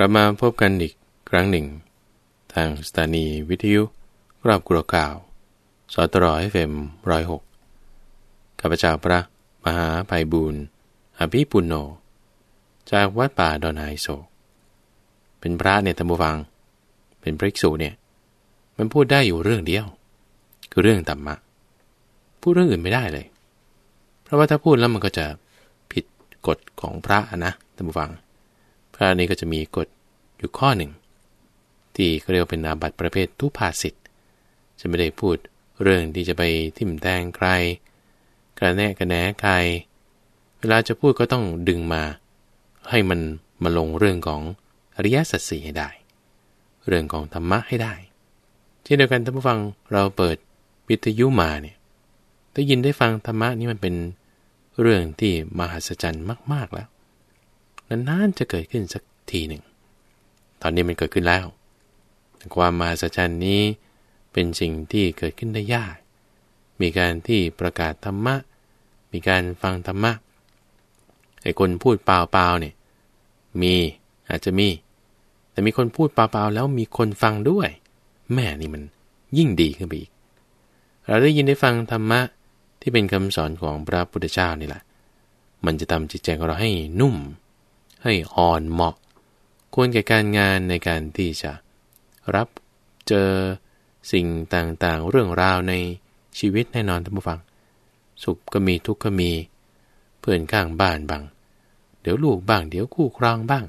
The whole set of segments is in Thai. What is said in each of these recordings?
กลับมาพบกันอีกครั้งหนึ่ง ทางสถานีวิทยุกรอบกรัวก่าวสตรอยเฟมร้อยหกข้าพเจ้าพระ มหาภัยบูรณ์อภิปุโญจากวัดป่าดอนไฮโศกเป็นพระเนี่ยธรรมฟัง เป็นพระภิกษุเนี่ย มันพูดได้อยู่เรื่องเดียว คือเรื่องธรรมะ พูดเรื่องอื่นไม่ได้เลย เพราะว่าถ้าพูดแล้วมันก็จะผิดกฎของพระนะธรรมฟัง พระนี้ก็จะมีกฎอยู่ข้อหนึ่ง ที่เขาเรียกเป็นอาบัติประเภททุพาสิทธ์จะไม่ได้พูดเรื่องที่จะไปทิ่มแทงใคร กระแนะกระแหนใคร เวลาจะพูดก็ต้องดึงมา ให้มันมาลงเรื่องของอริยสัจสี่ให้ได้ เรื่องของธรรมะให้ได้ เช่นเดียวกันท่านผู้ฟังเราเปิดวิทยุมาเนี่ยได้ยินได้ฟังธรรมะนี่มันเป็นเรื่องที่มหัศจรรย์มาก ๆแล้ว นานๆจะเกิดขึ้นสักทีหนึ่ง ตอนนี้มันเกิดขึ้นแล้ว ความมหัศจรรย์นี้เป็นสิ่งที่เกิดขึ้นได้ยาก มีการที่ประกาศธรรมะ มีการฟังธรรมะ ไอ้คนพูดเปล่าๆเนี่ย มีอาจจะมี แต่มีคนพูดเปล่าๆแล้วมีคนฟังด้วย แม่นี่มันยิ่งดีขึ้นไปอีก เราได้ยินได้ฟังธรรมะที่เป็นคำสอนของพระพุทธเจ้านี่แหละ มันจะทำจิตใจของเราให้นุ่ม ให้อ่อนเหมาะ ควรแก่การงานในการที่จะ รับเจอสิ่งต่างๆ เรื่องราวในชีวิตแน่นอนท่านผู้ฟัง สุขก็มีทุกข์ก็มี เพื่อนข้างบ้านบ้าง เดี๋ยวลูกบ้าง เดี๋ยวคู่ครองบ้าง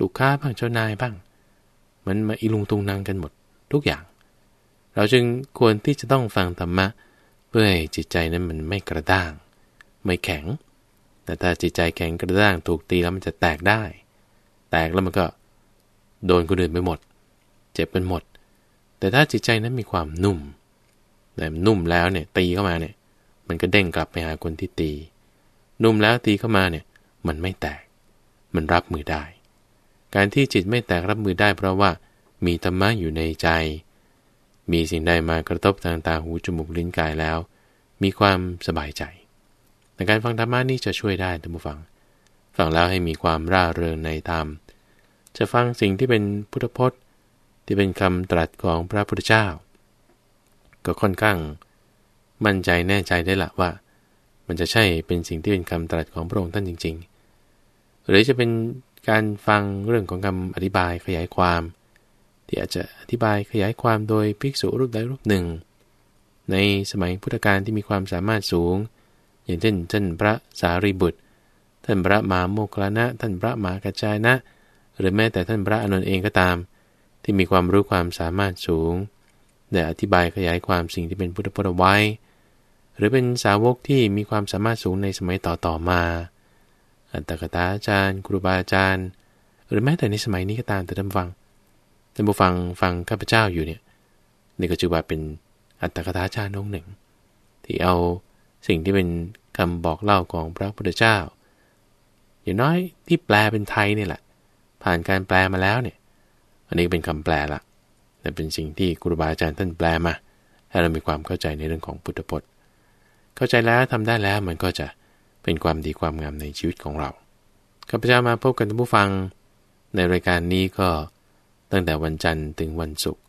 ลูกค้าบ้างเจ้านายบ้าง มันมาอีลุงตุงนางกันหมดทุกอย่าง เราจึงควรที่จะต้องฟังธรรมะ เพื่อให้จิตใจนั้นมันไม่กระด้าง ไม่แข็ง แต่ถ้าจิตใจแข็งกระด้างถูกตีแล้วมันจะแตกได้ แตกแล้วมันก็โดนคนอื่นไปหมด เจ็บเป็นหมด แต่ถ้าจิตใจนั้นมีความนุ่มแต่นุ่มแล้วเนี่ยตีเข้ามาเนี่ยมันก็เด้งกลับไปหาคนที่ตี นุ่มแล้วตีเข้ามาเนี่ยมันไม่แตก มันรับมือได้ การที่จิตไม่แตกรับมือได้ เพราะว่ามีธรรมะอยู่ในใจ มีสิ่งใดมากระทบทางตาหูจมูกลิ้นกายแล้ว มีความสบายใจ แต่การฟังธรรมะนี่จะช่วยได้ท่านผู้ฟัง ฟังแล้วให้มีความร่าเริงในธรรม จะฟังสิ่งที่เป็นพุทธพจน์ ที่เป็นคำตรัสของพระพุทธเจ้า ก็ค่อนข้าง มั่นใจแน่ใจได้ละว่า มันจะใช่เป็นสิ่งที่เป็นคำตรัสของพระองค์ท่านจริง ๆ หรือจะเป็นการฟังเรื่องของคำอธิบายขยายความ ที่อาจจะอธิบายขยายความโดยภิกษุรูปใดรูปหนึ่ง ในสมัยพุทธกาลที่มีความสามารถสูง อย่างเช่นท่านพระสารีบุตร ท่านพระมหาโมคลานะ ท่านพระมหากระจายนะ หรือแม้แต่ท่านพระอนุนเองก็ตาม ที่มีความรู้ความสามารถสูงได้อธิบายขยายความสิ่งที่เป็นพุทธพจน์ไว้ หรือเป็นสาวกที่มีความสามารถสูงในสมัยต่อๆมา อัตถกถาอาจารย์ ครูบาอาจารย์ หรือแม้แต่ในสมัยนี้ก็ตามแต่ท่านฟังท่านผู้ฟังฟังข้าพเจ้าอยู่เนี่ยนี่ก็จือว่าเป็นอัตถกถาอาจารย์องค์หนึ่ง ที่เอา สิ่งที่เป็นคำบอกเล่าของพระพุทธเจ้า อย่างน้อยที่แปลเป็นไทยนี่แหละ ผ่านการแปลมาแล้วเนี่ย อันนี้เป็นคำแปลละแต่เป็นสิ่งที่ครูบาอาจารย์ท่านแปลมาให้เรามีความเข้าใจในเรื่องของพุทธพจน์ เข้าใจแล้วทำได้แล้วมันก็จะเป็นความดีความงามในชีวิตของเราข้าพเจ้ามาพบกันทุกผู้ฟัง ในรายการนี้ก็ตั้งแต่วันจันทร์ถึงวันศุกร์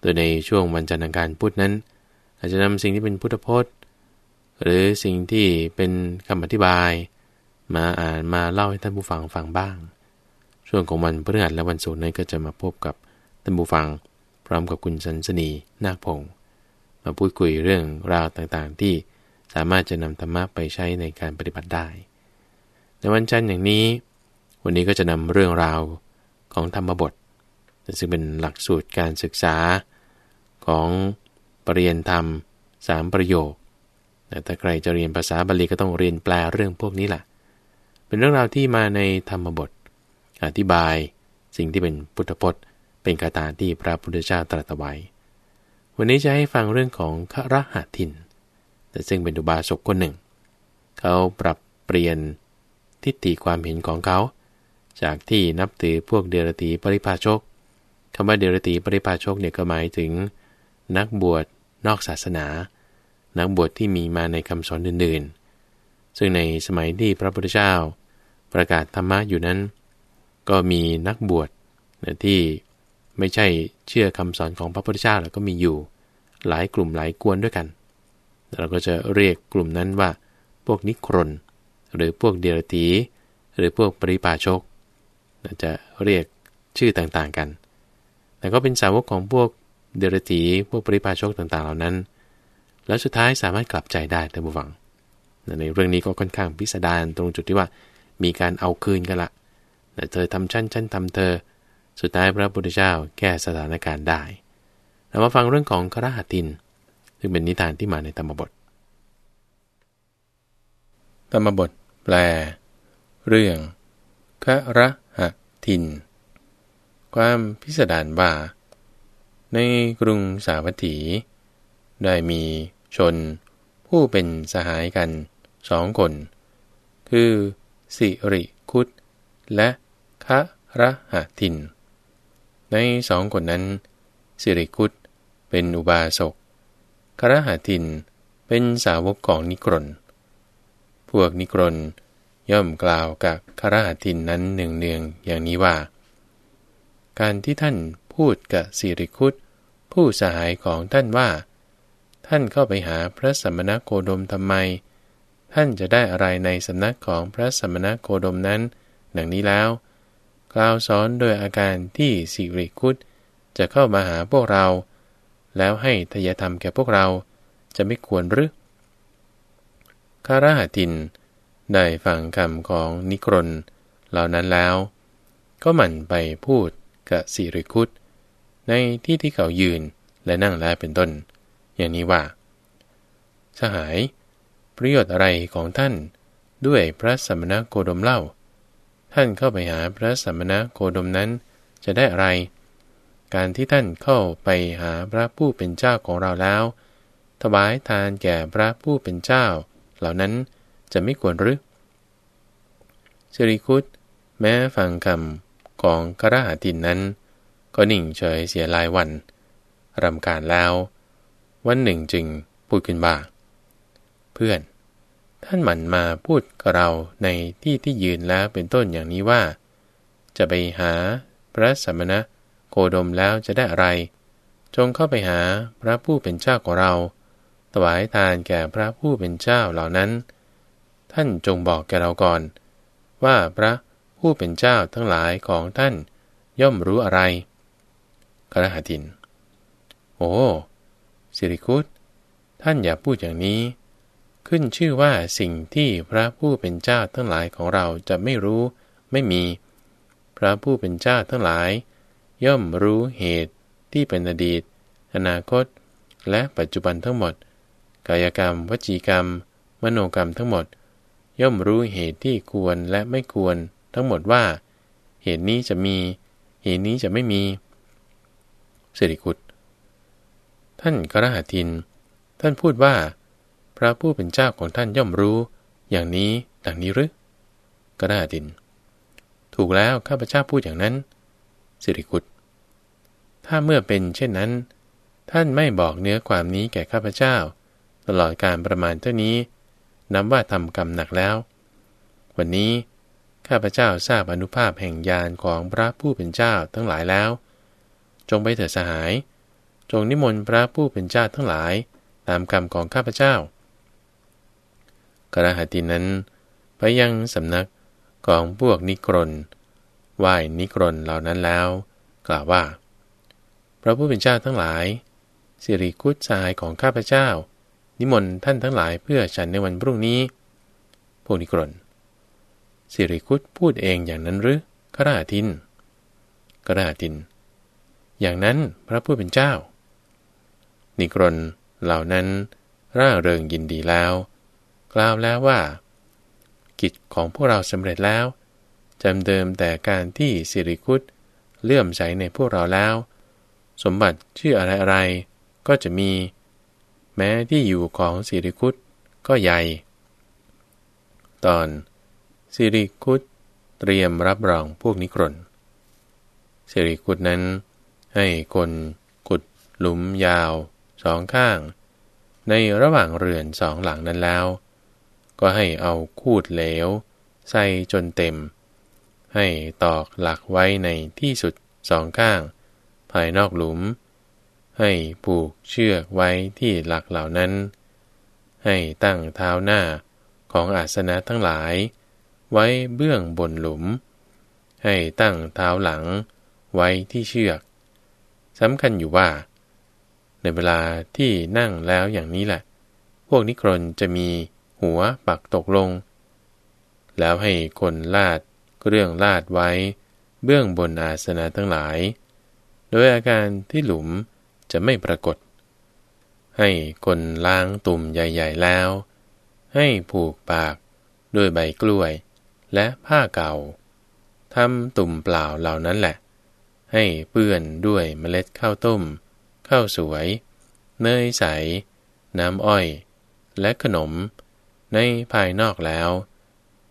โดยในช่วงวันจันทร์อังคารพุธนั้น อาจจะนำสิ่งที่เป็นพุทธพจน์ หรือสิ่งที่เป็นคำอธิบาย มาอ่านมาเล่าให้ท่านผู้ฟังฟังบ้าง ช่วงของวันพฤหัสและวันศุกร์นั้นก็จะมาพบกับท่านผู้ฟัง พร้อมกับคุณสันสนีนาคพงศ์มาพูดคุยเรื่องราวต่างๆ ที่สามารถจะนำธรรมะไปใช้ในการปฏิบัติได้ ในวันจันทร์อย่างนี้ วันนี้ก็จะนำเรื่องราวของธรรมบท ซึ่งเป็นหลักสูตรการศึกษาของปรริยนธรรมสามประโยค ถ้าใครจะเรียนภาษาบาลีก็ต้องเรียนแปลเรื่องพวกนี้แหละเป็นเรื่องราวที่มาในธรรมบท อธิบายสิ่งที่เป็นพุทธพจน์ เป็นคาถาที่พระพุทธเจ้าตรัสไว้ วันนี้จะให้ฟังเรื่องของครหัทิน แต่ซึ่งเป็นอุบาสกคนหนึ่ง เขาปรับเปลี่ยนทิฏฐิความเห็นของเขา จากที่นับถือพวกเดรตีปริพาชกคำว่าเดรตีปริพาชกเนี่ยก็หมายถึง นักบวชนอกศาสนา นักบวชที่มีมาในคำสอนอื่นๆ ซึ่งในสมัยที่พระพุทธเจ้า ประกาศธรรมะอยู่นั้น ก็มีนักบวชที่ไม่ใช่เชื่อคำสอนของพระพุทธเจ้าแล้วก็มีอยู่หลายกลุ่มหลายกวนด้วยกัน เราก็จะเรียกกลุ่มนั้นว่า พวกนิครน หรือพวกเดรตีหรือพวกปริปาชกจะเรียกชื่อต่างๆกัน แต่ก็เป็นสาวกของพวกเดรตีพวกปริปาชกต่างๆ เหล่านั้น แล้วสุดท้ายสามารถกลับใจได้แต่บุฟัง ในเรื่องนี้ก็ค่อนข้างพิสดารตรงจุดที่ว่า มีการเอาคืนกันละแต่เธอทำชั้นชั้นทำเธอ สุดท้ายพระพุทธเจ้าแก้สถานการณ์ได้เรามาฟังเรื่องของครหัติน ซึ่งเป็นนิทานที่มาในธรรมบท ธรรมบท แปล เรื่องคระหะทิน ความพิสดารว่า ในกรุงสาวัตถี ได้มีชน ผู้เป็นสหายกันสองคน คือ สิริคุตและคะระหะทิน ในสองคนนั้น สิริคุตเป็นอุบาสกคระหะทินเป็นสาวกของนิกรนพวกนิกรนย่อมกล่าวกับคระหะทินนั้นเนืองๆอย่างนี้ว่า การที่ท่านพูดกับสิริคุตผู้สหายของท่านว่า ท่านเข้าไปหาพระสมณโคดมทำไม ท่านจะได้อะไรในสำนักของพระสมณโคดมนั้น ดังนี้แล้ว กล่าวสอนโดยอาการที่สิริคุตจะเข้ามาหาพวกเรา แล้วให้ทยธรรมแก่พวกเราจะไม่ควรหรือคาราหติน ได้ฟังคำของนิครนเหล่านั้นแล้ว ก็หมั่นไปพูดกับสิริคุตในที่ที่เขายืนและนั่งแล้วเป็นต้น อย่างนี้ว่า สหาย ประโยชน์อะไรของท่านด้วยพระสัมณโคดมเล่า ท่านเข้าไปหาพระสัมณโคดมนั้นจะได้อะไร การที่ท่านเข้าไปหาพระผู้เป็นเจ้าของเราแล้ว ถวายทานแก่พระผู้เป็นเจ้า เหล่านั้นจะไม่ควรหรือสิริคุตแม้ฟังคำของกระหาตินนั้น ก็นิ่งเฉยเสียลายวันรำการแล้ว วันหนึ่งจึงพูดขึ้นว่า เพื่อน ท่านหมั่นมาพูดกับเราในที่ที่ยืนแล้วเป็นต้นอย่างนี้ว่า จะไปหาพระสมณะโคดมแล้วจะได้อะไร จงเข้าไปหาพระผู้เป็นเจ้าของเรา ถวายทานแก่พระผู้เป็นเจ้าเหล่านั้น ท่านจงบอกแกเราก่อน ว่าพระผู้เป็นเจ้าทั้งหลายของท่านย่อมรู้อะไรกระหัติน โอ้ สิริคุตท่านอย่าพูดอย่างนี้ ขึ้นชื่อว่าสิ่งที่พระผู้เป็นเจ้าทั้งหลายของเราจะไม่รู้ไม่มี พระผู้เป็นเจ้าทั้งหลาย ย่อมรู้เหตุที่เป็นอดีต อนาคต และปัจจุบันทั้งหมด กายกรรม วจีกรรม มโนกรรมทั้งหมด ย่อมรู้เหตุที่ควรและไม่ควรทั้งหมดว่า เหตุนี้จะมี เหตุนี้จะไม่มีสิริกุต ท่านกระหัติน ท่านพูดว่า พระผู้เป็นเจ้าของท่านย่อมรู้ อย่างนี้ดังนี้หรือกระดาดิน ถูกแล้วข้าพเจ้าพูดอย่างนั้น สิริกุตถ้าเมื่อเป็นเช่นนั้น ท่านไม่บอกเนื้อความนี้แก่ข้าพเจ้า ตลอดการประมาณเท่านี้นับว่าทำกรรมหนักแล้ว วันนี้ข้าพเจ้าทราบอนุภาพแห่งญาณของพระผู้เป็นเจ้าทั้งหลายแล้ว จงไปเถิดสหาย จงนิมนต์พระผู้เป็นเจ้าทั้งหลาย ตามกรรมของข้าพเจ้า กระหัตินั้น ไปยังสำนักของพวกนิกรนไหว้นิกรนเหล่านั้นแล้ว กล่าวว่า พระผู้เป็นเจ้าทั้งหลาย สิริคุตสายของข้าพเจ้า นิมนต์ท่านทั้งหลายเพื่อฉันในวันพรุ่งนี้ พวกนิกรนสิริคุตพูดเองอย่างนั้นหรือขราทิน กระหัติน อย่างนั้นพระผู้เป็นเจ้า นิกรนเหล่านั้นร่าเริงยินดีแล้ว กล่าวแล้วว่า กิจของพวกเราสำเร็จแล้วจำเดิมแต่การที่สิริคุตเลื่อมใสในพวกเราแล้ว สมบัติชื่ออะไรอะไรก็จะมี แม้ที่อยู่ของสิริคุตก็ใหญ่ ตอนสิริคุตเตรียมรับรองพวกนิครนสิริคุตนั้นให้คนขุดหลุมยาว สองข้าง ในระหว่างเรือนสองหลังนั้นแล้ว ก็ให้เอาคูดเหลว ใส่จนเต็ม ให้ตอกหลักไว้ในที่สุดสองข้าง ภายนอกหลุม ให้ผูกเชือกไว้ที่หลักเหล่านั้น ให้ตั้งเท้าหน้าของอาสนะทั้งหลาย ไว้เบื้องบนหลุม ให้ตั้งเท้าหลังไว้ที่เชือกสำคัญอยู่ว่า ในเวลาที่นั่งแล้วอย่างนี้แหละ พวกนิครนจะมีหัวปักตกลง แล้วให้คนลาดเรื่องลาดไว้ เบื้องบนอาสนะทั้งหลาย โดยอาการที่หลุมจะไม่ปรากฏ ให้คนล้างตุ่มใหญ่ ๆแล้ว ให้ผูกปากด้วยใบกล้วย และผ้าเก่าทำตุ่มเปล่าเหล่านั้นแหละ ให้เปื้อนด้วยเมล็ดข้าวต้ม ข้าวสวย เนยใส น้ำอ้อย และขนม ในภายนอกแล้ว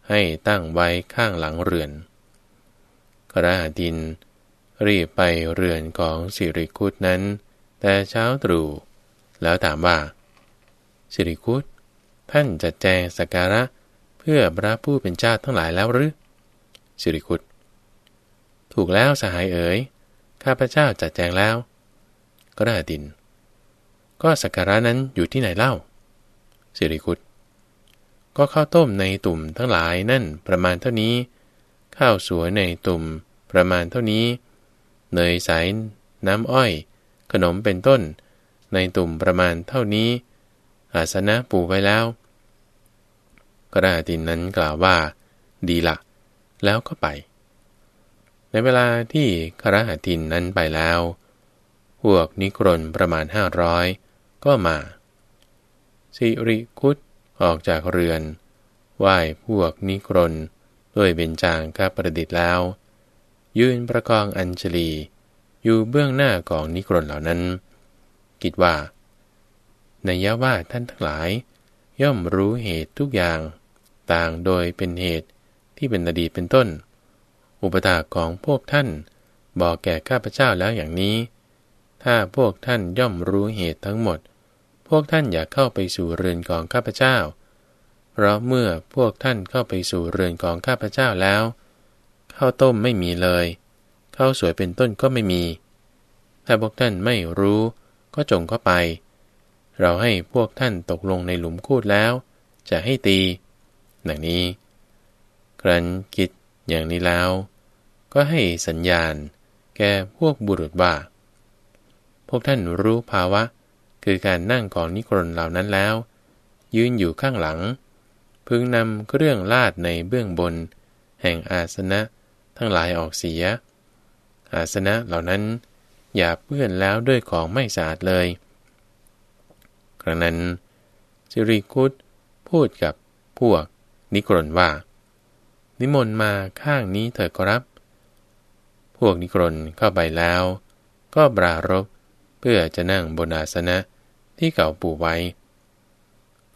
ให้ตั้งไว้ข้างหลังเรือน กระหาดิน รีบไปเรือนของสิริคุตนั้น แต่เช้าตรู่แล้วถามว่า สิริคุตท่านจัดแจงสักการะเพื่อพระผู้เป็นเจ้าทั้งหลายแล้วหรือสิริคุตถูกแล้วสหายเอ๋ยข้าพเจ้าจัดแจงแล้ว ก็ได้ดิน ก็สักการะนั้นอยู่ที่ไหนเล่า สิริคุตก็ข้าวต้มในตุ่มทั้งหลายนั่นประมาณเท่านี้ ข้าวสวยในตุ่มประมาณเท่านี้ เนยใสน้ำอ้อย ขนมเป็นต้น ในตุ่มประมาณเท่านี้ อาสนะปูไว้แล้ว กระดาตินนั้นกล่าวว่า ดีละแล้วก็ไป ในเวลาที่ครหทินน์นั้นไปแล้ว พวกนิครนถ์ประมาณห้าร้อยก็มา สิริคุตต์ออกจากเรือน ไหว้พวกนิครนถ์ด้วยเบญจางคประดิษฐ์แล้ว ยืนประคองอัญชลี อยู่เบื้องหน้าของนิครนถ์เหล่านั้น คิดว่านัยว่าท่านทั้งหลาย ย่อมรู้เหตุทุกอย่าง ต่างโดยเป็นเหตุที่เป็นอดีตเป็นต้น อุปถาของพวกท่าน บอกแก่ข้าพเจ้าแล้วอย่างนี้ ถ้าพวกท่านย่อมรู้เหตุทั้งหมด พวกท่านอย่าเข้าไปสู่เรือนของข้าพเจ้า เพราะเมื่อพวกท่านเข้าไปสู่เรือนของข้าพเจ้าแล้วข้าวต้มไม่มีเลยข้าวสวยเป็นต้นก็ไม่มี ถ้าพวกท่านไม่รู้ก็จงเข้าไป เราให้พวกท่านตกลงในหลุมคูดแล้ว จะให้ตี ดังนี้ครั้นคิดอย่างนี้แล้ว ก็ให้สัญญาณ แก่พวกบุรุษว่า พวกท่านรู้ภาวะ คือการนั่งของนิกรนเหล่านั้นแล้ว ยืนอยู่ข้างหลัง พึงนำเครื่องลาดในเบื้องบน แห่งอาสนะทั้งหลายออกเสีย อาสนะเหล่านั้น อย่าเปื้อนแล้วด้วยของไม่สะอาดเลย ครั้งนั้นสิริคุตพูดกับพวกนิกรนว่า นิมนต์มาข้างนี้เถิดครับ พวกนิกรนเข้าไปแล้ว ก็บรารบ เพื่อจะนั่งบนอาสนะที่เก่าปูไว้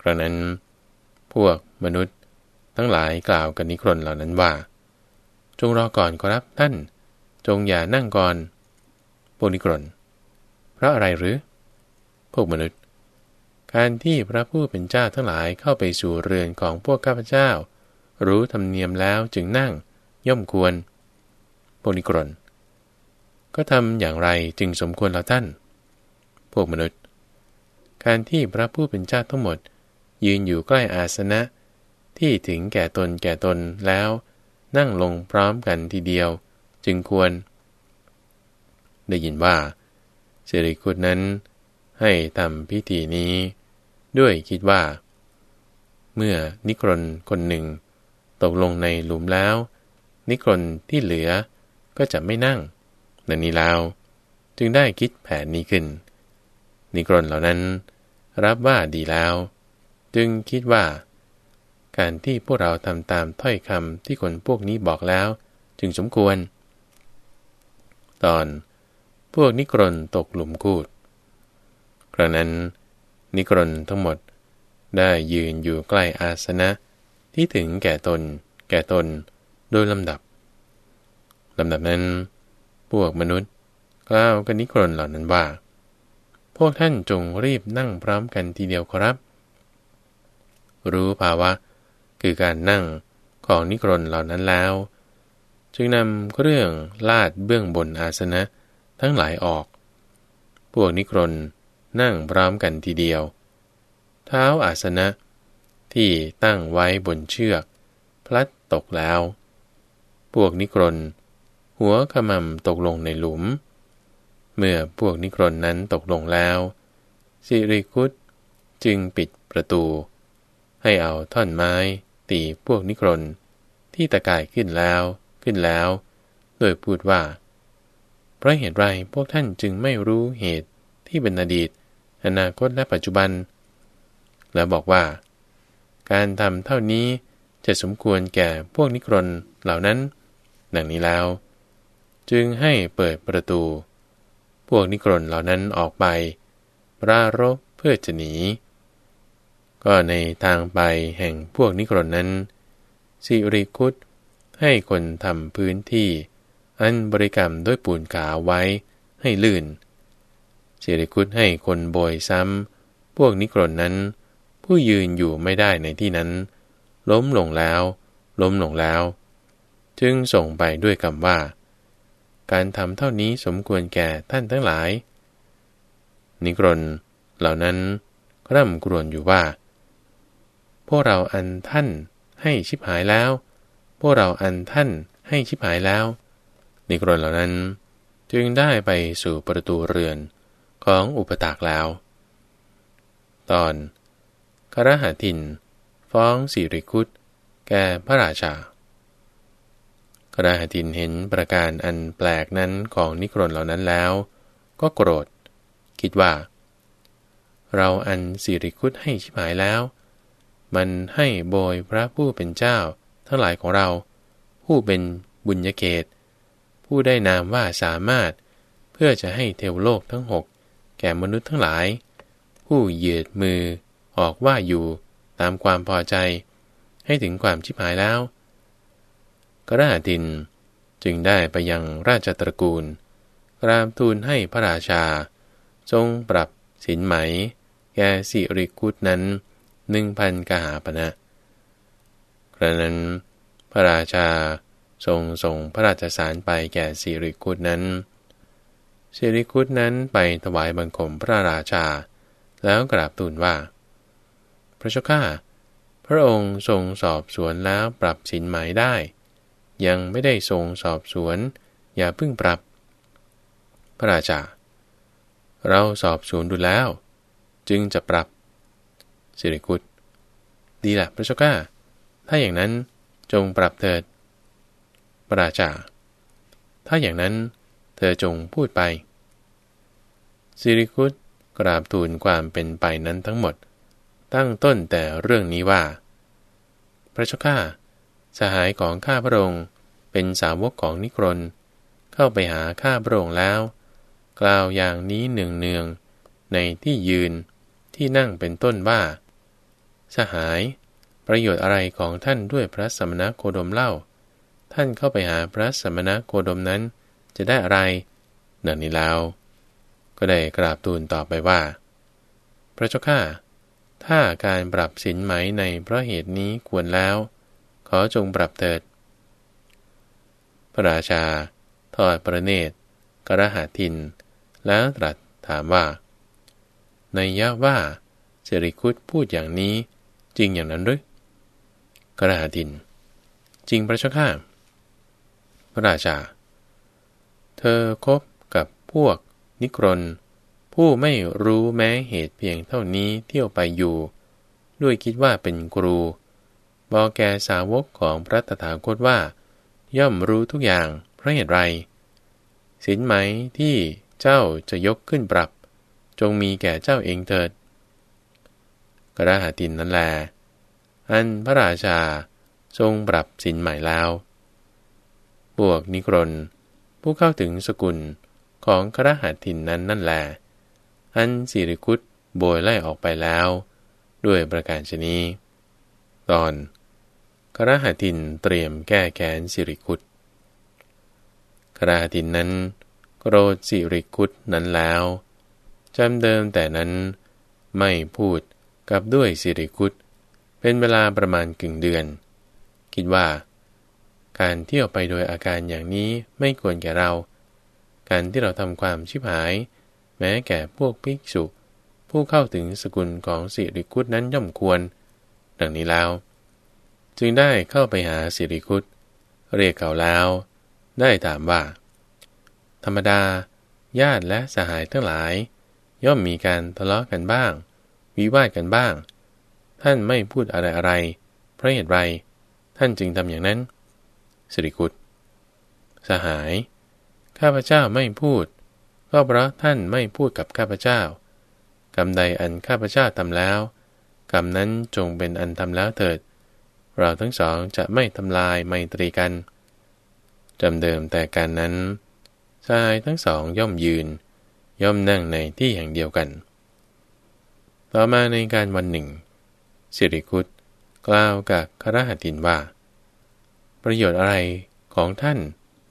ครั้นั้น พวกมนุษย์ทั้งหลายกล่าวกันนิครนเหล่านั้นว่า จงรอก่อนครับท่าน จงอย่านั่งก่อนพวกนิครนเพราะอะไรหรือ พวกมนุษย์ การที่พระผู้เป็นเจ้าทั้งหลายเข้าไปสู่เรือนของพวกข้าพเจ้า รู้ธรรมเนียมแล้วจึงนั่งย่อมควรพวกนิครนก็ทำอย่างไรจึงสมควรแล้วท่าน พวกมนุษย์ การที่พระผู้เป็นเจ้าทั้งหมด ยืนอยู่ใกล้อาสนะ ที่ถึงแก่ตนแก่ตนแล้ว นั่งลงพร้อมกันทีเดียว จึงควร ได้ยินว่าเสริคุตนั้น ให้ทำพิธีนี้ ด้วยคิดว่า เมื่อนิครนคนหนึ่ง ตกลงในหลุมแล้ว นิครนที่เหลือก็จะไม่นั่งนันนี้แล้ว จึงได้คิดแผนนี้ขึ้น นิกรนเหล่านั้น รับว่าดีแล้ว จึงคิดว่า การที่พวกเราทำตามถ้อยคำที่คนพวกนี้บอกแล้ว จึงสมควร ตอน พวกนิกรนตกหลุมกูดกระนั้น นิกรนทั้งหมดได้ยืนอยู่ใกล้อาสนะที่ถึงแก่ตน แก่ตน โดยลำดับลำดับนั้น พวกมนุษย์กล่าวกันนิกรนเหล่านั้นว่า พวกท่านจงรีบนั่งพร้อมกันทีเดียวครับ รู้ภาวะ คือการนั่งของนิกรนเหล่านั้นแล้ว จึงนำเครื่องลาดเบื้องบนอาสนะทั้งหลายออก พวกนิครนนั่งพร้อมกันทีเดียว เท้าอาสนะ ที่ตั้งไว้บนเชือก พลัดตกแล้ว พวกนิครนหัวขมำตกลงในหลุม เมื่อพวกนิครนนั้นตกลงแล้ว สิริคุตจึงปิดประตู ให้เอาท่อนไม้ตีพวกนิครนที่ตะกายขึ้นแล้วขึ้นแล้ว โดยพูดว่า เพราะเหตุไรพวกท่านจึงไม่รู้เหตุที่เป็นอดีต อนาคตและปัจจุบัน แล้วบอกว่า การทำเท่านี้จะสมควรแก่พวกนิครนเหล่านั้น ดังนี้แล้ว จึงให้เปิดประตู พวกนิครนเหล่านั้นออกไปปรารบเพื่อจะหนี ก็ในทางไปแห่งพวกนิครนนั้น สิริคุตให้คนทำพื้นที่ อันบริกรรมด้วยปูนขาวไว้ให้ลื่น สิริคุตให้คนโบยซ้ำ พวกนิกรนนั้น ผู้ยืนอยู่ไม่ได้ในที่นั้น ล้มลงแล้ว ล้มลงแล้ว จึงส่งไปด้วยคำว่า การทำเท่านี้สมควรแก่ท่านทั้งหลาย นิกรนเหล่านั้นร่ำกรวนอยู่ว่า พวกเราอันท่านให้ชิบหายแล้ว พวกเราอันท่านให้ชิบหายแล้ว นิกรนเหล่านั้นจึงได้ไปสู่ประตูเรือนของอุปตากแล้ว ตอนครหาทิน ฟ้องสิริคุตแก่พระราชา ครหาทินเห็นประการอันแปลกนั้นของนิกรนเหล่านั้นแล้ว ก็โกรธ คิดว่า เราอันสิริคุตให้ชิบหายแล้ว มันให้โบยพระผู้เป็นเจ้า ทั้งหลายของเรา ผู้เป็นบุญญเกต ผู้ได้นามว่าสามารถ เพื่อจะให้เทวโลกทั้งหกแก่มนุษย์ทั้งหลาย ผู้เหยียดมือออกว่าอยู่ตามความพอใจ ให้ถึงความชิบหายแล้ว กระาดิน จึงได้ไปยังราชตระกูลกราบทูลให้พระราชา ทรงปรับสินไหม แก่สิริกุตนั้นหนึ่งพันกหาปณะนะครั้นั้น พระราชาทรงส่งพระราชสารไปแก่สิริคุตนั้นสิริคุตนั้นไปถวายบังคมพระราชา แล้วกราบทูลว่า พระเจ้าข้าพระองค์ทรงสอบสวนแล้วปรับสินหมายได้ ยังไม่ได้ทรงสอบสวน อย่าเพิ่งปรับ พระราชา เราสอบสวนดูแล้ว จึงจะปรับ สิริคุตดีละพระเจ้าข้าถ้าอย่างนั้นจงปรับเถิด พระราชา ถ้าอย่างนั้นเธอจงพูดไป สิริคุตกราบทูลความเป็นไปนั้นทั้งหมด ตั้งต้นแต่เรื่องนี้ว่า พระเจ้าข้า สหายของข้าพระองค์เป็นสาวกของนิครน เข้าไปหาข้าพระองค์แล้ว กล่าวอย่างนี้หนึ่งเนืองในที่ยืนที่นั่งเป็นต้นว่า สหาย ประโยชน์อะไรของท่านด้วยพระสมณโคดมเล่า ท่านเข้าไปหาพระสมณโคดมนั้น จะได้อะไรนังนี้แล้ว ก็ได้กราบทูลต่อไปว่า พระเจ้าข้าถ้าการปรับสินไหมในเพราะเหตุนี้ควรแล้ว ขอจงปรับเถิด พระราชา ทอดประเนตร กระหาทิน แล้วตรัสถามว่า ในยะว่าเจริคุตพูดอย่างนี้จริงอย่างนั้นหรือกระหาดิน จริงพระเจ้าข้าพระราชา เธอคบกับพวกนิครนผู้ไม่รู้แม้เหตุเพียงเท่านี้เที่ยวไปอยู่ ด้วยคิดว่าเป็นครู บอกแกสาวกของพระตถาคตว่า ย่อมรู้ทุกอย่างเพราะเหตุไรสินไหมที่เจ้าจะยกขึ้นปรับ จงมีแก่เจ้าเองเถิด กระหาตินนั่นแหละอันพระราชาทรงปรับสินใหม่แล้วพวกนิครนผู้เข้าถึงสกุลของครหัสถินนั้นนั่นแหละอันสิริคุตโบยไล่ออกไปแล้ว ด้วยประการชนีตอน คระหัตินเตรียมแก้แค้นสิริคุตคระหัตินนั้นโกรธสิริคุตนั้นแล้วจำเดิมแต่นั้นไม่พูดกับด้วยสิริคุตเป็นเวลาประมาณกึ่งเดือน คิดว่า การเที่ยวไปโดยอาการอย่างนี้ไม่ควรแก่เรา การที่เราทำความชิบหาย แม้แก่พวกภิกษุ ผู้เข้าถึงสกุลของสิริคุตนั้นย่อมควร ดังนี้แล้ว จึงได้เข้าไปหาสิริคุตเรียกเขาแล้ว ได้ถามว่า ธรรมดา ญาติและสหายทั้งหลาย ย่อมมีการทะเลาะกันบ้าง วิวาทกันบ้าง ท่านไม่พูดอะไรอะไรเพราะเหตุไร ท่านจึงทำอย่างนั้น สิริกุตสหาย ข้าพเจ้าไม่พูด ก็เพราะท่านไม่พูดกับข้าพเจ้ากรรมใดอันข้าพเจ้าทำแล้วกรรมนั้นจงเป็นอันทำแล้วเถิด เราทั้งสองจะไม่ทำลายไมตรีกันจำเดิมแต่การนั้นชายทั้งสองย่อมยืน ย่อมนั่งในที่แห่งเดียวกัน ต่อมาในการวันหนึ่ง สิริคุตกล่าวกับครหัตินว่า ประโยชน์อะไรของท่าน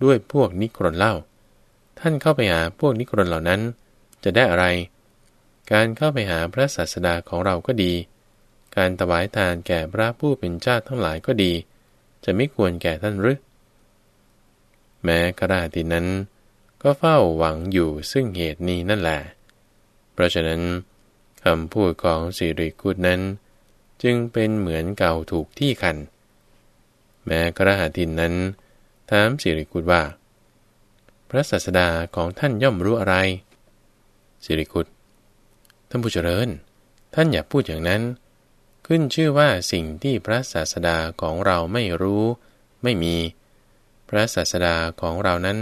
ด้วยพวกนิครนเล่า ท่านเข้าไปหาพวกนิครนเหล่านั้น จะได้อะไร การเข้าไปหาพระศาสดาของเราก็ดี การถวายทานแก่พระผู้เป็นเจ้าทั้งหลายก็ดี จะไม่ควรแก่ท่านหรือแม้กระดาตินั้น ก็เฝ้าหวังอยู่ซึ่งเหตุนี้นั่นแหละ เพราะฉะนั้นคำพูดของสิริกุดนั้น จึงเป็นเหมือนเก่าถูกที่คัน แม้กระหาตินนั้นถามสิริกุตว่า พระศาสดาของท่านย่อมรู้อะไรสิริกุตท่านผู้เจริญ ท่านอย่าพูดอย่างนั้น ขึ้นชื่อว่าสิ่งที่พระศาสดาของเราไม่รู้ ไม่มี พระศาสดาของเรานั้น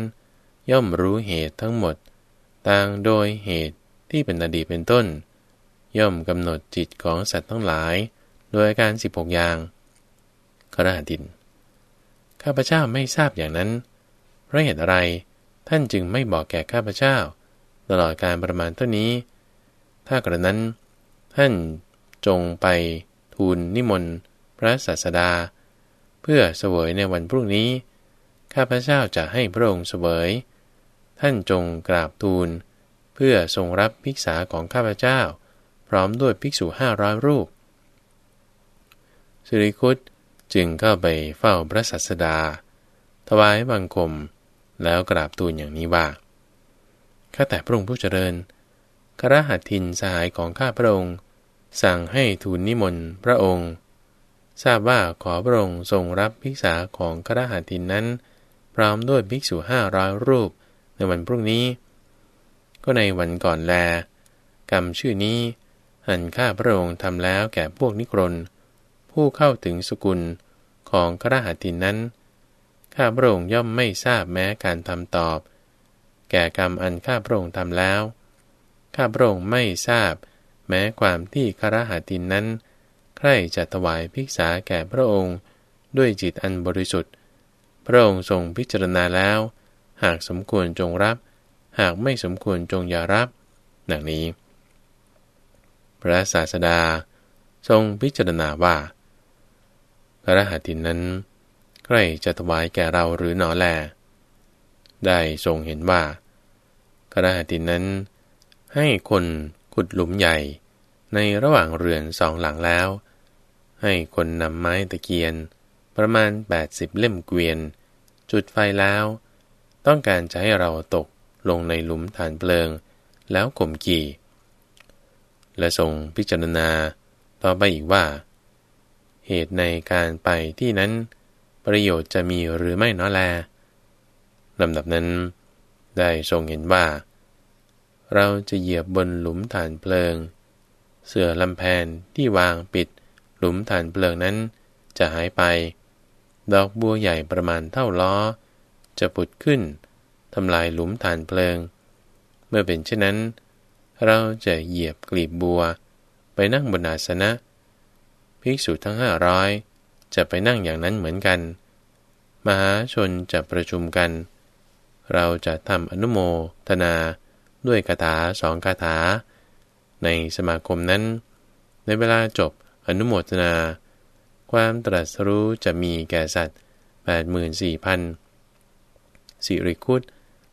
ย่อมรู้เหตุทั้งหมด ต่างโดยเหตุที่เป็นอดีตเป็นต้น ย่อมกำหนดจิตของสัตว์ทั้งหลาย โดยอาการสิบหกอย่างกระหาดินข้าพเจ้าไม่ทราบอย่างนั้นเพราะเหตุอะไรท่านจึงไม่บอกแก่ข้าพเจ้า ตลอดการประมาณเท่านี้ ถ้ากระนั้น ท่านจงไป ทูลนิมนต์พระศาสดา เพื่อเสวยในวันพรุ่งนี้ ข้าพเจ้าจะให้พระองค์เสวย ท่านจงกราบทูล เพื่อทรงรับภิกษาของข้าพเจ้า พร้อมด้วยภิกษุห้าร้อยรูปสิริคุตจึงเข้าไปเฝ้าพระสัสดา ถวายบังคมแล้วกราบทูลอย่างนี้ว่า ข้าแต่พระองค์ผู้เจริญครหัตถินสหายของข้าพระองค์ สั่งให้ทูลนิมนต์พระองค์ ทราบว่าขอพระองค์ทรงรับภิกษาของครหัตินนั้น พร้อมด้วยภิกษุห้าร้อยรูปในวันพรุ่งนี้ ก็ในวันก่อนแล กรรมชื่อนี้ หันข้าพระองค์ทำแล้วแก่พวกนิครน ผู้เข้าถึงสกุลของครหัตินนั้น ข้าพระองค์ย่อมไม่ทราบแม้การทำตอบ แก่กรรมอันข้าพระองค์ทำแล้ว ข้าพระองค์ไม่ทราบ แม้ความที่ครหัตินนั้น ใครจะถวายภิกษาแก่พระองค์ด้วยจิตอันบริสุทธิ์ พระองค์ทรงพิจารณาแล้ว หากสมควรจงรับ หากไม่สมควรจงอย่ารับ ดังนี้ พระศาสดา ทรงพิจารณาว่าพรหัตินนั้นใกล้จะถวายแก่เราหรือหนอแล ได้ทรงเห็นว่าพรหัตินนั้นให้คน ขุดหลุมใหญ่ ในระหว่างเรือนสองหลังแล้ว ให้คนนำไม้ตะเกียน ประมาณ 80 เล่มเกวียน จุดไฟแล้ว ต้องการจะให้เราตกลงในหลุมฐานเปลิง แล้วข่มกี่ และทรงพิจารณาต่อไปอีกว่า เหตุในการไปที่นั้น ประโยชน์จะมีหรือไม่น้อแลลำดับนั้น ได้ทรงเห็นว่า เราจะเหยียบบนหลุมฐานเพลิง เสื่อลำแพนที่วางปิดหลุมฐานเพลิงนั้นจะหายไป ดอกบัวใหญ่ประมาณเท่าล้อ จะปุดขึ้นทำลายหลุมฐานเพลิง เมื่อเป็นเช่นนั้น เราจะเหยียบกลีบบัว ไปนั่งบนอาสนะ ภิกษุทั้งห้าร้อยจะไปนั่งอย่างนั้นเหมือนกัน มหาชนจะประชุมกัน เราจะทำอนุโมทนา ด้วยคาถาสองคาถา ในสมาคมนั้น ในเวลาจบอนุโมทนา ความตรัสรู้จะมีแก่สัตว์ 84,000สิริคุต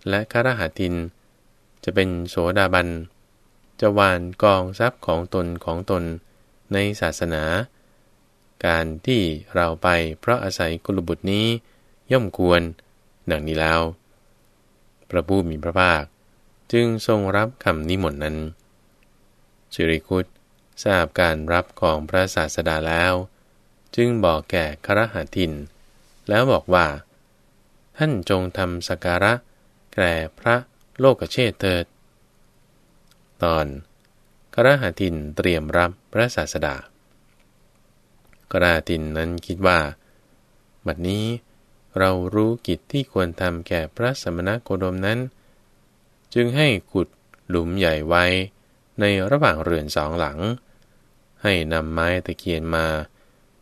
และคารหัติน จะเป็นโสดาบัน จะวานกองทรัพย์ของตนของตนในศาสนา การที่เราไปเพราะอาศัยกุลบุตรนี้ย่อมควรดังนี้แล้ว พระผู้มีพระภาค จึงทรงรับคำนิมนต์นั้นสิริคุตทราบการรับของพระศาสดาแล้ว จึงบอกแก่ครหัติน แล้วบอกว่า ท่านจงทำสการะ แก่พระโลกเชษเถิด ตอนครหัตินเตรียมรับพระศาสดากราตินนั้นคิดว่า บัดนี้เรารู้กิจที่ควรทำแก่พระสมณโคดมนั้น จึงให้ขุดหลุมใหญ่ไว้ในระหว่างเรือนสองหลัง ให้นำไม้ตะเคียนมา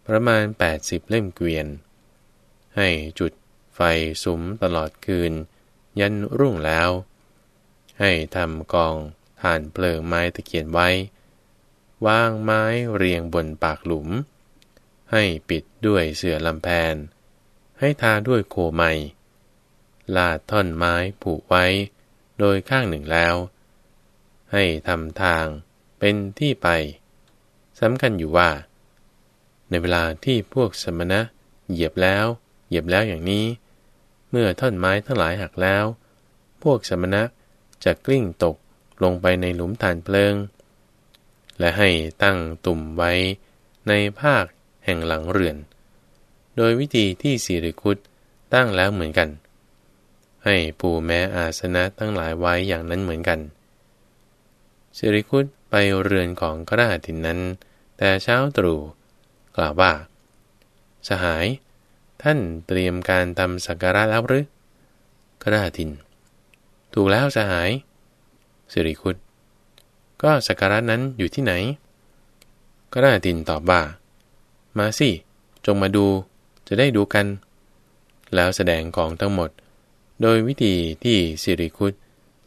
ประมาณ 80 เล่มเกวียน ให้จุดไฟสุมตลอดคืน ยันรุ่งแล้ว ให้ทำกองฐานเปลิงไม้ตะเคียนไว้ วางไม้เรียงบนปากหลุม ให้ปิดด้วยเสื่อลำแพน ให้ทาด้วยโคไมลาดท่อนไม้ผูกไว้ โดยข้างหนึ่งแล้ว ให้ทำทางเป็นที่ไปสำคัญอยู่ว่า ในเวลาที่พวกสมณะเหยียบแล้ว เหยียบแล้วอย่างนี้ เมื่อท่อนไม้ทั้งหลายหักแล้ว พวกสมณะจะกลิ้งตกลงไปในหลุมฐานเพลิง และให้ตั้งตุ่มไว้ในภาคแห่งหลังเรือน โดยวิธีที่สิริคุตตั้งแล้วเหมือนกัน ให้ปูแม้อาสนะตั้งหลายไว้อย่างนั้นเหมือนกันสิริคุตไปเรือนของกระหัตินนั้น แต่เช้าตรู่กล่าวว่า สหาย ท่านเตรียมการทำสักการะแล้วหรือกระหัติน ถูกแล้วสหายสิริคุตก็สักการะนั้นอยู่ที่ไหน กระหัตินตอบว่า มาสิ จงมาดูจะได้ดูกัน แล้วแสดงของทั้งหมด โดยวิธีที่สิริคุต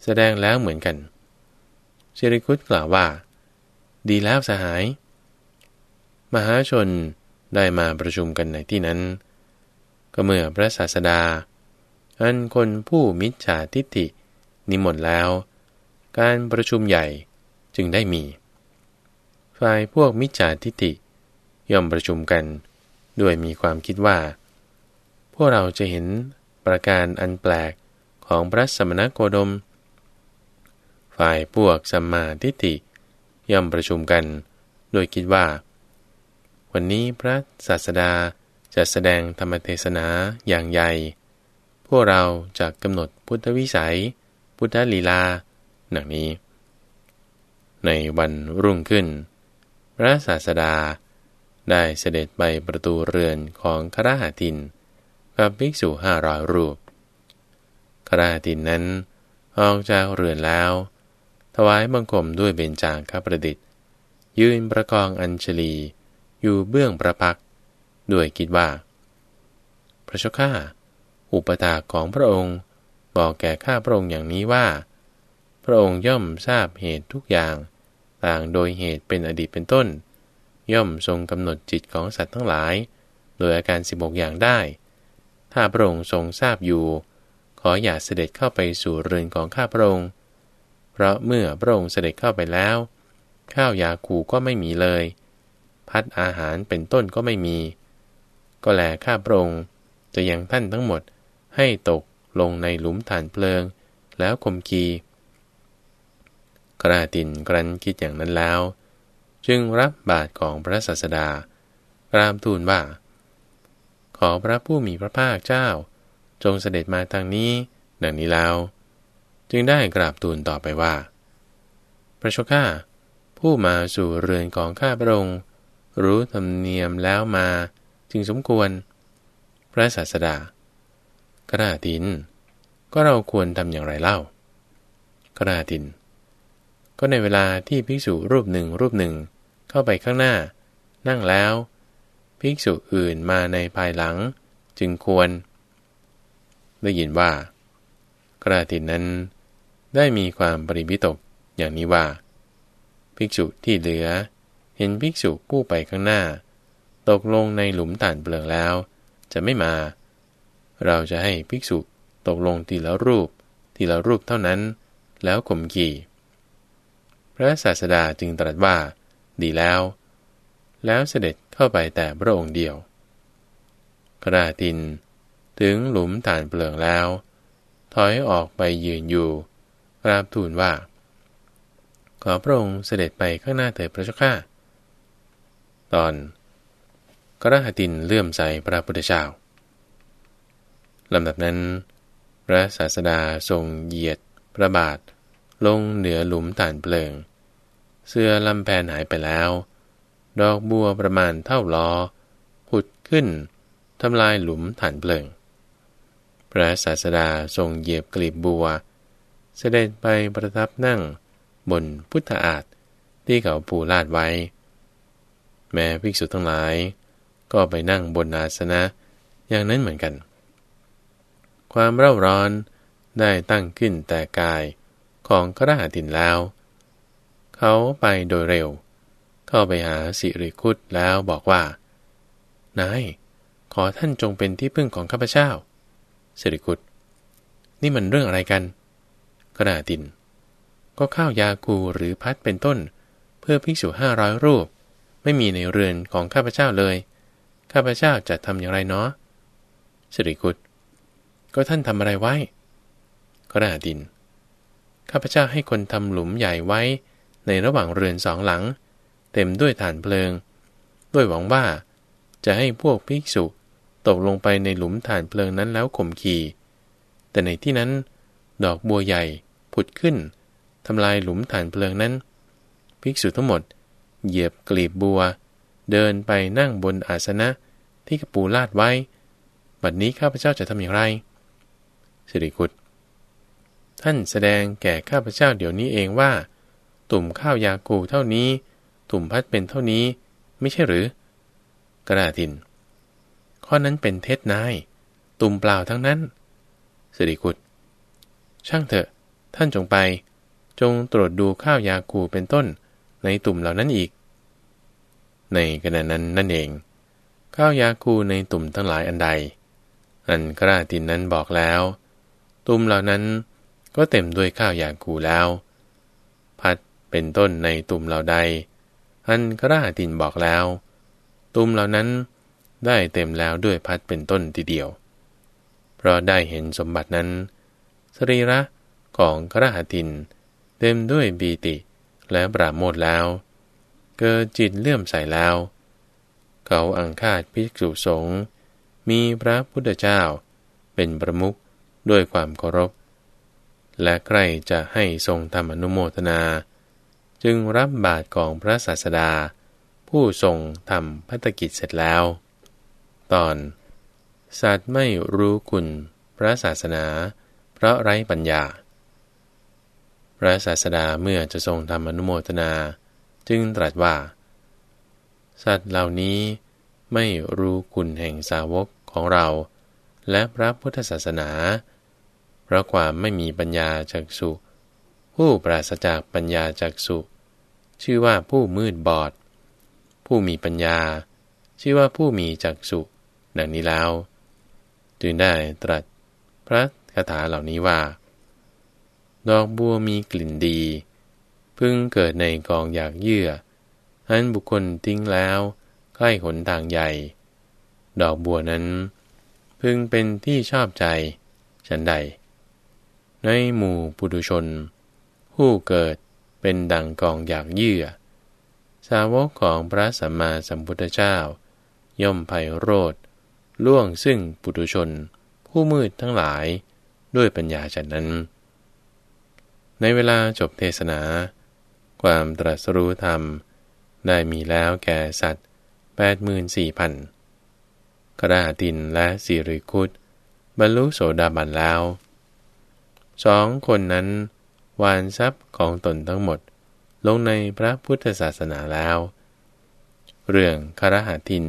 แสดงแล้วเหมือนกันสิริคุตกล่าวว่า ดีแล้วสหาย มหาชนได้มาประชุมกันในที่นั้น ก็เมื่อพระศาสดา อันคนผู้มิจฉาทิฏฐินิมนต์แล้ว การประชุมใหญ่จึงได้มี ฝ่ายพวกมิจฉาทิฏฐิย่อมประชุมกัน ด้วยมีความคิดว่า พวกเราจะเห็น ประการอันแปลกของพระสมณโคดม ฝ่ายพวกสัมมาทิฏฐิย่อมประชุมกัน โดยคิดว่า วันนี้พระศาสดาจะแสดงธรรมเทศนาอย่างใหญ่ พวกเราจะกำหนดพุทธวิสัย พุทธลีลาหนังนี้ ในวันรุ่งขึ้น พระศาสดาได้เสด็จไปประตูเรือนของคราหาติน กับภิกษุห้าร้อยรูปคราตินนั้นออกจากเรือนแล้ว ถวายบังคมด้วยเบญจางคประดิษฐ์ ยืนประกองอัญชลี อยู่เบื้องประพักด้วยคิดว่า พระชก้า อุปถาของพระองค์บอกแก่ข้าพระองค์อย่างนี้ว่า พระองค์ย่อมทราบเหตุทุกอย่างต่างโดยเหตุเป็นอดีตเป็นต้น ย่อมทรงกำหนดจิตของสัตว์ทั้งหลาย โดยอาการสิบกอย่างได้ ถ้าพระองค์ทรงทราบอยู่ ขออย่าเสด็จเข้าไปสู่เรือนของข้าพระองค์ เพราะเมื่อพระองค์เสด็จเข้าไปแล้ว ข้าวยาคูก็ไม่มีเลย พัดอาหารเป็นต้นก็ไม่มี ก็แลข้าพระองค์จะยังท่านทั้งหมดให้ตกลงในหลุมฐานเพลิง แล้วคมกีกระตินกรันคิดอย่างนั้นแล้ว จึงรับบาทของพระศาสดากรามทูลว่า ขอพระผู้มีพระภาคเจ้า จงเสด็จมาทางนี้ดังนี้แล้ว จึงได้กราบทูลต่อไปว่า พระชก้าผู้มาสู่เรือนของข้าพระองค์ รู้ธรรมเนียมแล้วมาจึงสมควร พระศาสดากระติน ก็เราควรทำอย่างไรเล่ากระติน ก็ในเวลาที่ภิกษุรูปหนึ่งรูปหนึ่งเข้าไปข้างหน้า นั่งแล้ว ภิกษุอื่นมาในภายหลังจึงควร ได้ยินว่า กระตินนั้นได้มีความปริบิตกอย่างนี้ว่า ภิกษุที่เหลือ เห็นภิกษุผู้ไปข้างหน้า ตกลงในหลุมต่านเปลืองแล้ว จะไม่มา เราจะให้ภิกษุตกลงทีละรูป ทีละรูปเท่านั้น แล้วข่มขี่ พระศาสดาจึงตรัสว่า ดีแล้ว แล้วเสด็จ เข้าไปแต่พระองค์เดียว กราตินถึงหลุมฐานเปลืองแล้ว ถอยออกไปยืนอยู่กราบทูลว่า ขอพระองค์เสด็จไปข้างหน้าเถิดพระเจ้าข้าตอน กระหตินเลื่อมใสพระพุทธเจ้าลำดับนั้น พระศาสดาทรงเหยียดพระบาทลงเหนือหลุมฐานเปลิง เสื้อลำแพนหายไปแล้ว ดอกบัวประมาณเท่าล้อผุดขึ้นทำลายหลุมฐานเปลิง พระศาสดาทรงเหยียบกลีบบัว เสด็จไปประทับนั่งบนพุทธอาฏที่เขาปูลาดไว้ แม้ภิกษุทั้งหลาย ก็ไปนั่งบนอาสนะอย่างนั้นเหมือนกัน ความเร่าร้อนได้ตั้งขึ้นแต่กายของกระหาตินแล้ว เขาไปโดยเร็ว เข้าไปหาสิริคุตแล้วบอกว่า นาย ขอท่านจงเป็นที่พึ่งของข้าพเจ้า สิริคุตนี่มันเรื่องอะไรกันกระหาติน ก็ข้าวยาคูหรือพัดเป็นต้น เพื่อภิกษุห้าร้อยรูป ไม่มีในเรือนของข้าพเจ้าเลย ข้าพเจ้าจะทำอย่างไรเนาะสิริคุตก็ท่านทำอะไรไว้กระหาติน ข้าพเจ้าให้คนทำหลุมใหญ่ไว้ในระหว่างเรือนสองหลัง เต็มด้วยฐานเพลิง ด้วยหวังว่า จะให้พวกภิกษุตกลงไปในหลุมฐานเพลิงนั้นแล้วข่มขีแต่ในที่นั้น ดอกบัวใหญ่ผุดขึ้นทำลายหลุมฐานเพลิงนั้น ภิกษุทั้งหมด เหยียบกลีบบัว เดินไปนั่งบนอาสนะที่กระปูลาดไว้ บัดนี้ข้าพเจ้าจะทำอย่างไรสิริกุตท่านแสดงแก่ข้าพเจ้าเดี๋ยวนี้เองว่า ตุ่มข้าวยากูเท่านี้ ตุ่มพัดเป็นเท่านี้ ไม่ใช่หรือ กระดาทิน ข้อนั้นเป็นเท็จนาย ตุ่มเปล่าทั้งนั้นสิริกุตช่างเถอะ ท่านจงไป จงตรวจดูข้าวยากูเป็นต้น ในตุ่มเหล่านั้นอีก ในขณะนั้นนั่นเอง ข้าวยาคูในตุ่มทั้งหลายอันใด อันกระาตินนั้นบอกแล้ว ตุ่มเหล่านั้นก็เต็มด้วยข้าวยาคูแล้ว พัดเป็นต้นในตุ่มเหล่าใด อันกระาตินบอกแล้ว ตุมเหล่านั้นได้เต็มแล้วด้วยพัดเป็นต้นทีเดียว เพราะได้เห็นสมบัตินั้น สรีระของกระหัติน เต็มด้วยบีติและปราโมทแล้ว เกิดจิตเลื่อมใสแล้ว เขาอังคาดภิกษุสงฆ์มีพระพุทธเจ้า เป็นประมุขด้วยความเคารพ และใครจะให้ทรงทำอนุโมทนา จึงรับบาตรของพระศาสดา ผู้ทรงทำพัฒกิจเสร็จแล้ว ตอน สัตว์ไม่รู้คุณพระศาสนา เพราะไร้ปัญญา พระศาสดาเมื่อจะทรงทำอนุโมทนา จึงตรัสว่า สัตว์เหล่านี้ไม่รู้คุณแห่งสาวกของเรา และพระพุทธศาสนา เพราะความไม่มีปัญญาจักสุ ผู้ปราศจากปัญญาจักสุ ชื่อว่าผู้มืดบอด ผู้มีปัญญา ชื่อว่าผู้มีจักสุดังนี้แล้ว จึงได้ตรัสพระคาถาเหล่านี้ว่า ดอกบัวมีกลิ่นดี พึ่งเกิดในกองอยากเยื่ออันบุคคลทิ้งแล้วใกล้หนทางใหญ่ ดอกบัวนั้น พึงเป็นที่ชอบใจ ฉันใด ในหมู่ปุถุชน ผู้เกิดเป็นดังกองอยากเยื่อ สาวกของพระสัมมาสัมพุทธเจ้า ย่อมไพโรธล่วงซึ่งปุถุชน ผู้มืดทั้งหลายด้วยปัญญาฉันนั้น ในเวลาจบเทศนา ความตรัสรู้ธรรม ได้มีแล้วแก่สัตว์แปดหมื่นสี่พันกระดาตินและสิริคุตบรรลุโสดาบันแล้วสองคนนั้น วานทรัพย์ของตนทั้งหมด ลงในพระพุทธศาสนาแล้ว เรื่องคารหาทิน